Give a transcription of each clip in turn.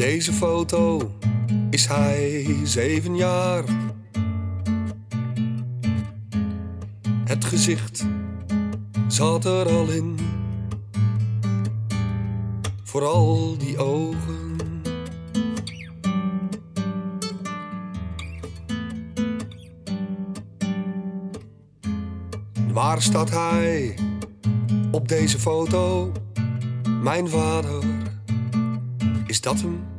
deze foto is hij zeven jaar. Het gezicht zat er al in. Vooral die ogen. Waar staat hij op deze foto? Mijn vader. Is dat hem?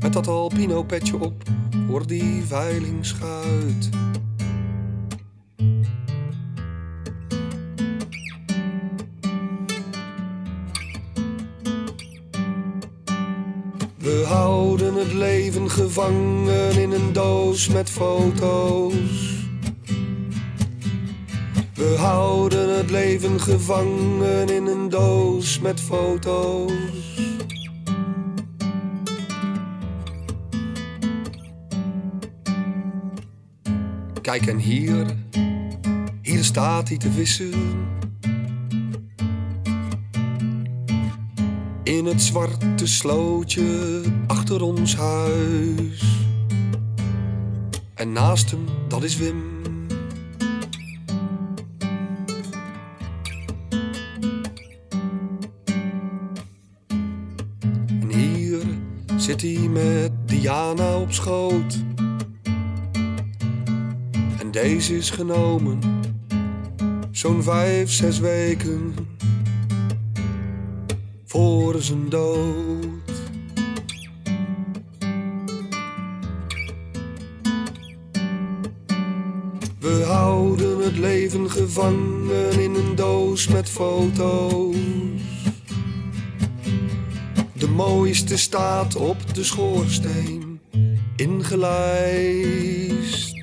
Met dat alpino petje op voor die veilingschuit. We houden het leven gevangen in een doos met foto's. We houden het leven gevangen in een doos met foto's. Kijk en hier, hier staat hij te vissen. In het zwarte slootje achter ons huis. En naast hem, dat is Wim. En hier zit hij met Diana op schoot. En deze is genomen, zo'n vijf, zes weken voor zijn dood. We houden het leven gevangen in een doos met foto's. De mooiste staat op de schoorsteen ingelijst.